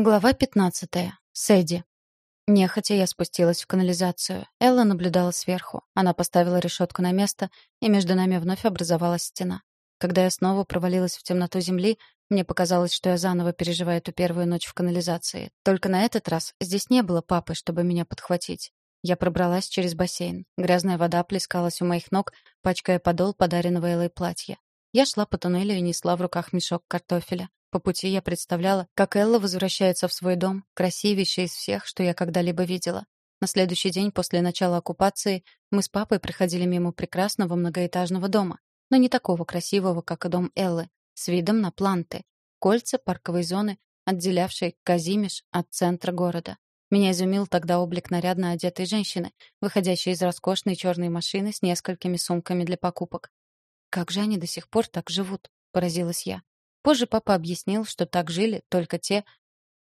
Глава 15. Сэдди. Нехотя я спустилась в канализацию. Элла наблюдала сверху. Она поставила решетку на место, и между нами вновь образовалась стена. Когда я снова провалилась в темноту земли, мне показалось, что я заново переживаю эту первую ночь в канализации. Только на этот раз здесь не было папы, чтобы меня подхватить. Я пробралась через бассейн. Грязная вода плескалась у моих ног, пачкая подол подаренного Эллой платья. Я шла по туннелю и несла в руках мешок картофеля. По пути я представляла, как Элла возвращается в свой дом, красивейший из всех, что я когда-либо видела. На следующий день после начала оккупации мы с папой проходили мимо прекрасного многоэтажного дома, но не такого красивого, как и дом Эллы, с видом на планты, кольца парковой зоны, отделявшей Казимиш от центра города. Меня изумил тогда облик нарядно одетой женщины, выходящей из роскошной черной машины с несколькими сумками для покупок. «Как же они до сих пор так живут?» — поразилась я. Позже папа объяснил, что так жили только те,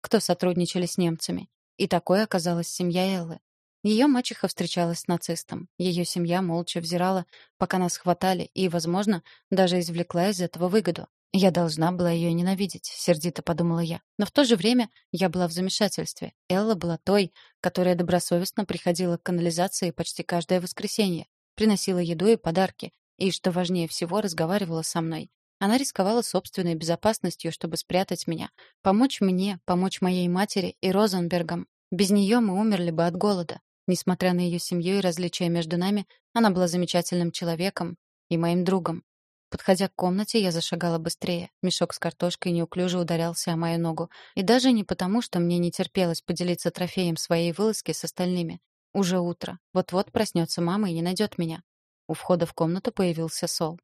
кто сотрудничали с немцами. И такой оказалась семья Эллы. Ее мачеха встречалась с нацистом. Ее семья молча взирала, пока нас хватали, и, возможно, даже извлекла из этого выгоду. Я должна была ее ненавидеть, сердито подумала я. Но в то же время я была в замешательстве. Элла была той, которая добросовестно приходила к канализации почти каждое воскресенье, приносила еду и подарки, и, что важнее всего, разговаривала со мной. Она рисковала собственной безопасностью, чтобы спрятать меня, помочь мне, помочь моей матери и Розенбергам. Без нее мы умерли бы от голода. Несмотря на ее семью и различия между нами, она была замечательным человеком и моим другом. Подходя к комнате, я зашагала быстрее. Мешок с картошкой неуклюже ударялся о мою ногу. И даже не потому, что мне не терпелось поделиться трофеем своей вылазки с остальными. Уже утро. Вот-вот проснется мама и не найдет меня. У входа в комнату появился Сол.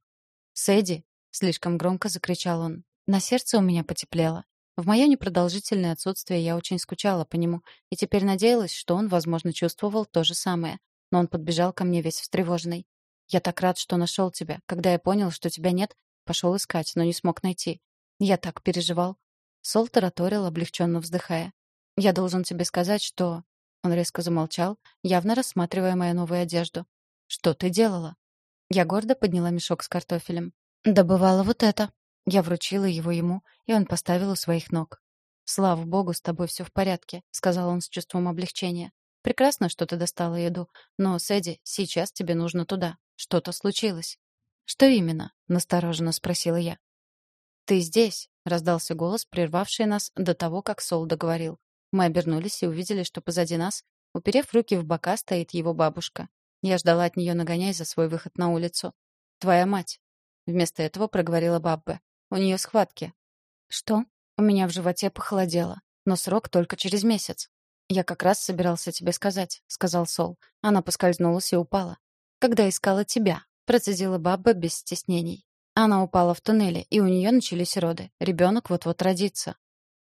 «Сэдди!» Слишком громко закричал он. На сердце у меня потеплело. В мое непродолжительное отсутствие я очень скучала по нему, и теперь надеялась, что он, возможно, чувствовал то же самое. Но он подбежал ко мне весь встревоженный. «Я так рад, что нашел тебя. Когда я понял, что тебя нет, пошел искать, но не смог найти. Я так переживал». Сол тараторил, облегченно вздыхая. «Я должен тебе сказать, что...» Он резко замолчал, явно рассматривая мою новую одежду. «Что ты делала?» Я гордо подняла мешок с картофелем. «Добывала вот это». Я вручила его ему, и он поставил у своих ног. «Слава богу, с тобой все в порядке», — сказал он с чувством облегчения. «Прекрасно, что ты достала еду. Но, Сэдди, сейчас тебе нужно туда. Что-то случилось». «Что именно?» — настороженно спросила я. «Ты здесь», — раздался голос, прервавший нас до того, как Сол договорил. Мы обернулись и увидели, что позади нас, уперев руки в бока, стоит его бабушка. Я ждала от нее нагоняй за свой выход на улицу. «Твоя мать», Вместо этого проговорила Баббе. У нее схватки. Что? У меня в животе похолодело. Но срок только через месяц. Я как раз собирался тебе сказать, сказал Сол. Она поскользнулась и упала. Когда искала тебя, процедила Бабба без стеснений. Она упала в туннеле, и у нее начались роды. Ребенок вот-вот родится.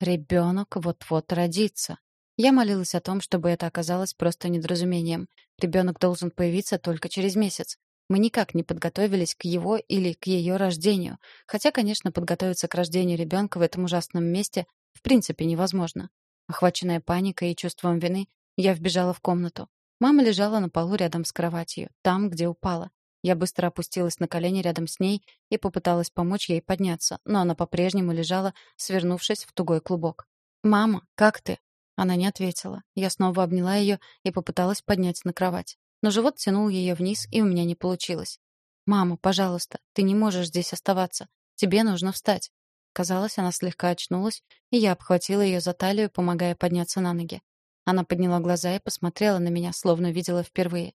Ребенок вот-вот родится. Я молилась о том, чтобы это оказалось просто недоразумением. Ребенок должен появиться только через месяц. Мы никак не подготовились к его или к ее рождению, хотя, конечно, подготовиться к рождению ребенка в этом ужасном месте в принципе невозможно. Охваченная паникой и чувством вины, я вбежала в комнату. Мама лежала на полу рядом с кроватью, там, где упала. Я быстро опустилась на колени рядом с ней и попыталась помочь ей подняться, но она по-прежнему лежала, свернувшись в тугой клубок. «Мама, как ты?» Она не ответила. Я снова обняла ее и попыталась поднять на кровать но живот тянул ее вниз, и у меня не получилось. «Мама, пожалуйста, ты не можешь здесь оставаться. Тебе нужно встать». Казалось, она слегка очнулась, и я обхватила ее за талию, помогая подняться на ноги. Она подняла глаза и посмотрела на меня, словно видела впервые.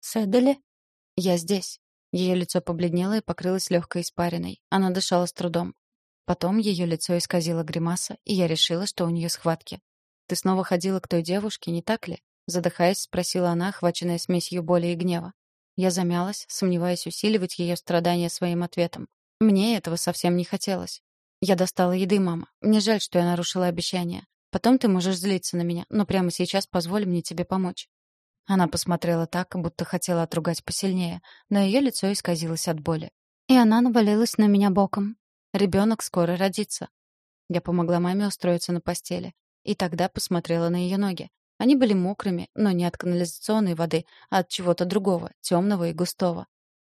«Сэдали?» «Я здесь». Ее лицо побледнело и покрылось легкой испариной. Она дышала с трудом. Потом ее лицо исказило гримаса, и я решила, что у нее схватки. «Ты снова ходила к той девушке, не так ли?» Задыхаясь, спросила она, охваченная смесью боли и гнева. Я замялась, сомневаясь усиливать ее страдания своим ответом. Мне этого совсем не хотелось. Я достала еды, мама. Мне жаль, что я нарушила обещание. Потом ты можешь злиться на меня, но прямо сейчас позволь мне тебе помочь. Она посмотрела так, будто хотела отругать посильнее, но ее лицо исказилось от боли. И она навалилась на меня боком. Ребенок скоро родится. Я помогла маме устроиться на постели. И тогда посмотрела на ее ноги. Они были мокрыми, но не от канализационной воды, а от чего-то другого, темного и густого.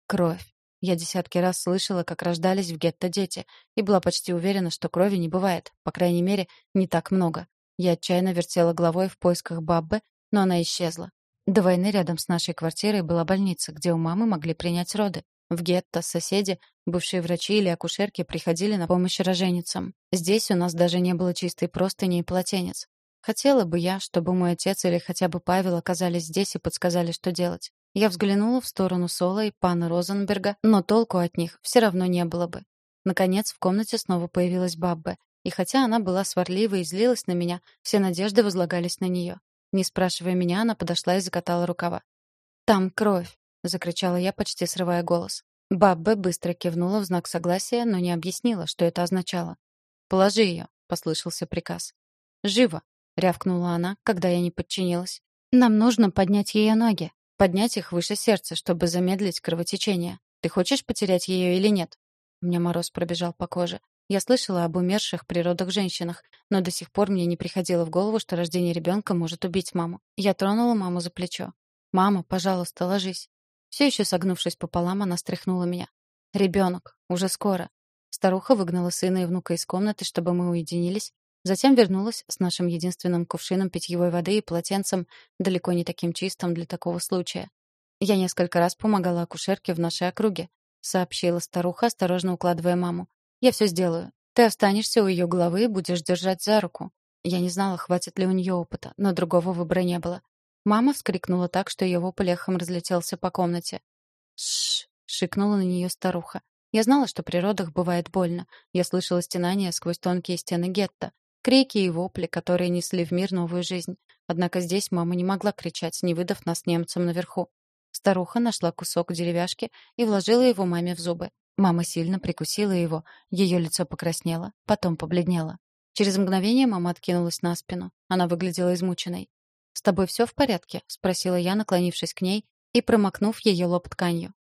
Кровь. Я десятки раз слышала, как рождались в гетто дети, и была почти уверена, что крови не бывает, по крайней мере, не так много. Я отчаянно вертела головой в поисках Баббы, но она исчезла. До войны рядом с нашей квартирой была больница, где у мамы могли принять роды. В гетто соседи, бывшие врачи или акушерки приходили на помощь роженицам. Здесь у нас даже не было чистой простыни и полотенец. Хотела бы я, чтобы мой отец или хотя бы Павел оказались здесь и подсказали, что делать. Я взглянула в сторону Сола и пана Розенберга, но толку от них все равно не было бы. Наконец в комнате снова появилась Баббе, и хотя она была сварлива и злилась на меня, все надежды возлагались на нее. Не спрашивая меня, она подошла и закатала рукава. «Там кровь!» — закричала я, почти срывая голос. Баббе быстро кивнула в знак согласия, но не объяснила, что это означало. «Положи ее», — послышался приказ. «Живо!» — рявкнула она, когда я не подчинилась. «Нам нужно поднять ее ноги, поднять их выше сердца, чтобы замедлить кровотечение. Ты хочешь потерять ее или нет?» У меня мороз пробежал по коже. Я слышала об умерших природах женщинах, но до сих пор мне не приходило в голову, что рождение ребенка может убить маму. Я тронула маму за плечо. «Мама, пожалуйста, ложись». Все еще согнувшись пополам, она стряхнула меня. «Ребенок. Уже скоро». Старуха выгнала сына и внука из комнаты, чтобы мы уединились, затем вернулась с нашим единственным кувшином питьевой воды и полотенцем, далеко не таким чистым для такого случая. Я несколько раз помогала акушерке в нашей округе, сообщила старуха, осторожно укладывая маму. Я все сделаю. Ты останешься у ее головы и будешь держать за руку. Я не знала, хватит ли у нее опыта, но другого выбора не было. Мама вскрикнула так, что ее вопль разлетелся по комнате. «Шш!» — шикнула на нее старуха. Я знала, что при родах бывает больно. Я слышала стенания сквозь тонкие стены гетто, крики и вопли, которые несли в мир новую жизнь. Однако здесь мама не могла кричать, не выдав нас немцам наверху. Старуха нашла кусок деревяшки и вложила его маме в зубы. Мама сильно прикусила его, ее лицо покраснело, потом побледнело. Через мгновение мама откинулась на спину. Она выглядела измученной. «С тобой все в порядке?» — спросила я, наклонившись к ней и промокнув ее лоб тканью.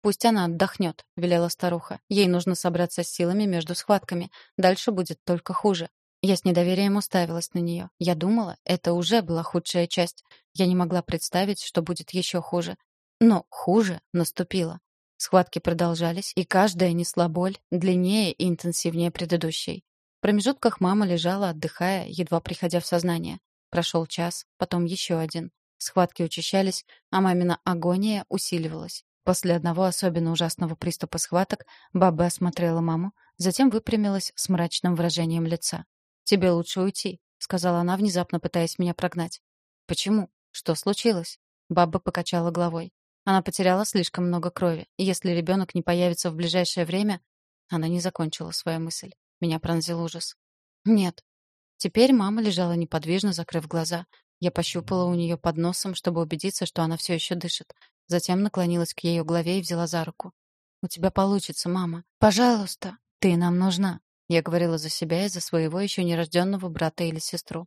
«Пусть она отдохнет», — велела старуха. «Ей нужно собраться с силами между схватками. Дальше будет только хуже». Я с недоверием уставилась на нее. Я думала, это уже была худшая часть. Я не могла представить, что будет еще хуже. Но хуже наступило. Схватки продолжались, и каждая несла боль, длиннее и интенсивнее предыдущей. В промежутках мама лежала, отдыхая, едва приходя в сознание. Прошел час, потом еще один. Схватки учащались, а мамина агония усиливалась. После одного особенно ужасного приступа схваток баба осмотрела маму, затем выпрямилась с мрачным выражением лица. «Тебе лучше уйти», — сказала она, внезапно пытаясь меня прогнать. «Почему? Что случилось?» Баба покачала головой. Она потеряла слишком много крови, и если ребенок не появится в ближайшее время... Она не закончила свою мысль. Меня пронзил ужас. Нет. Теперь мама лежала неподвижно, закрыв глаза. Я пощупала у нее под носом, чтобы убедиться, что она все еще дышит. Затем наклонилась к ее голове и взяла за руку. «У тебя получится, мама. Пожалуйста, ты нам нужна». Я говорила за себя и за своего еще нерожденного брата или сестру.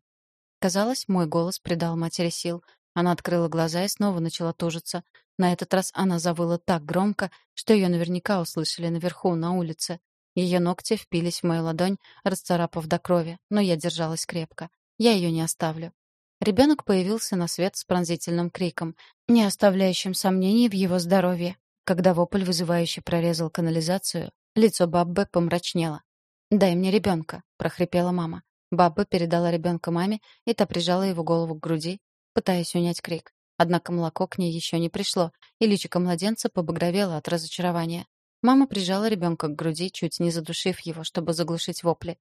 Казалось, мой голос придал матери сил. Она открыла глаза и снова начала тужиться. На этот раз она завыла так громко, что ее наверняка услышали наверху, на улице. Ее ногти впились в мою ладонь, расцарапав до крови, но я держалась крепко. Я ее не оставлю. Ребенок появился на свет с пронзительным криком, не оставляющим сомнений в его здоровье. Когда вопль вызывающе прорезал канализацию, лицо Баббе помрачнело. «Дай мне ребенка», — прохрипела мама. Бабба передала ребенка маме, и та прижала его голову к груди, пытаясь унять крик. Однако молоко к ней еще не пришло, и личико младенца побагровело от разочарования. Мама прижала ребенка к груди, чуть не задушив его, чтобы заглушить вопли.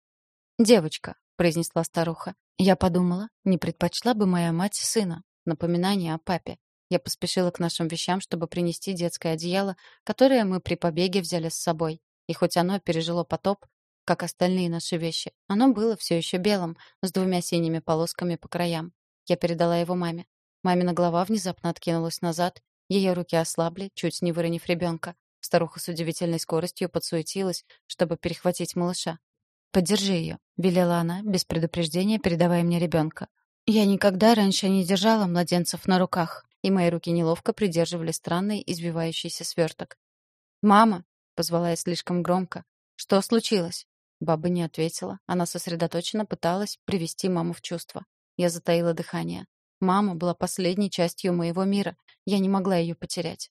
«Девочка», — произнесла старуха. Я подумала, не предпочла бы моя мать сына. Напоминание о папе. Я поспешила к нашим вещам, чтобы принести детское одеяло, которое мы при побеге взяли с собой. И хоть оно пережило потоп, как остальные наши вещи, оно было все еще белым, с двумя синими полосками по краям. Я передала его маме. Мамина голова внезапно откинулась назад, ее руки ослабли, чуть не выронив ребенка. Старуха с удивительной скоростью подсуетилась, чтобы перехватить малыша. «Подержи ее», — велела она, без предупреждения передавая мне ребенка. Я никогда раньше не держала младенцев на руках, и мои руки неловко придерживали странный извивающийся сверток. «Мама!» — позвала я слишком громко. «Что случилось?» Баба не ответила. Она сосредоточенно пыталась привести маму в чувство. Я затаила дыхание. Мама была последней частью моего мира. Я не могла ее потерять.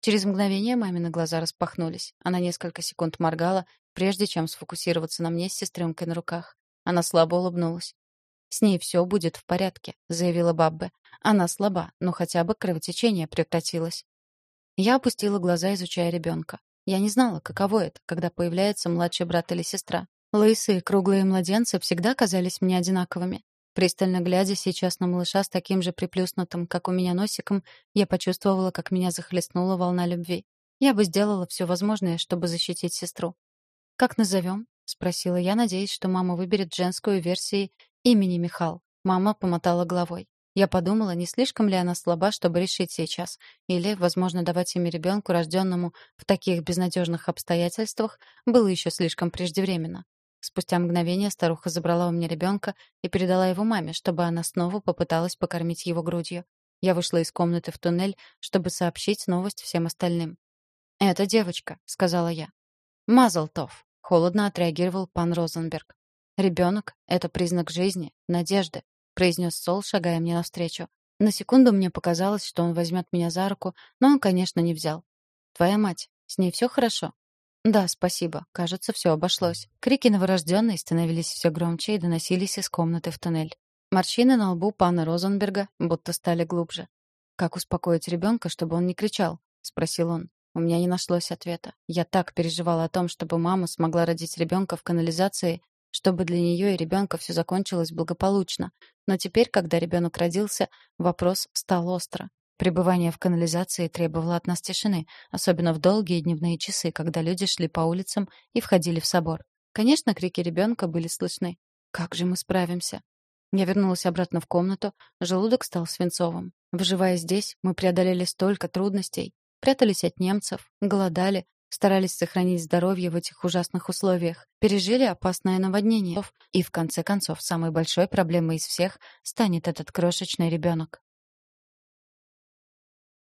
Через мгновение мамины глаза распахнулись. Она несколько секунд моргала, прежде чем сфокусироваться на мне с сестренкой на руках. Она слабо улыбнулась. «С ней все будет в порядке», — заявила Баббе. «Она слаба, но хотя бы кровотечение прекратилось». Я опустила глаза, изучая ребенка. Я не знала, каково это, когда появляется младший брат или сестра. Лысые, круглые младенцы всегда казались мне одинаковыми. Пристально глядя сейчас на малыша с таким же приплюснутым, как у меня, носиком, я почувствовала, как меня захлестнула волна любви. Я бы сделала все возможное, чтобы защитить сестру. «Как назовем?» — спросила я, надеясь, что мама выберет женскую версию имени Михал. Мама помотала головой. Я подумала, не слишком ли она слаба, чтобы решить сейчас, или, возможно, давать имя ребенку, рожденному в таких безнадежных обстоятельствах, было еще слишком преждевременно. Спустя мгновение старуха забрала у меня ребенка и передала его маме, чтобы она снова попыталась покормить его грудью. Я вышла из комнаты в туннель, чтобы сообщить новость всем остальным. «Это девочка», — сказала я. «Мазлтов», — холодно отреагировал пан Розенберг. «Ребенок — это признак жизни, надежды», — произнес Сол, шагая мне навстречу. На секунду мне показалось, что он возьмет меня за руку, но он, конечно, не взял. «Твоя мать, с ней все хорошо?» «Да, спасибо. Кажется, все обошлось». Крики новорожденной становились все громче и доносились из комнаты в туннель. Морщины на лбу пана Розенберга будто стали глубже. «Как успокоить ребенка, чтобы он не кричал?» — спросил он. У меня не нашлось ответа. Я так переживала о том, чтобы мама смогла родить ребенка в канализации, чтобы для нее и ребенка все закончилось благополучно. Но теперь, когда ребенок родился, вопрос стал остро. Пребывание в канализации требовало от нас тишины, особенно в долгие дневные часы, когда люди шли по улицам и входили в собор. Конечно, крики ребенка были слышны. «Как же мы справимся?» Я вернулась обратно в комнату, желудок стал свинцовым. Выживая здесь, мы преодолели столько трудностей. Прятались от немцев, голодали, старались сохранить здоровье в этих ужасных условиях, пережили опасное наводнение. И в конце концов, самой большой проблемой из всех станет этот крошечный ребенок.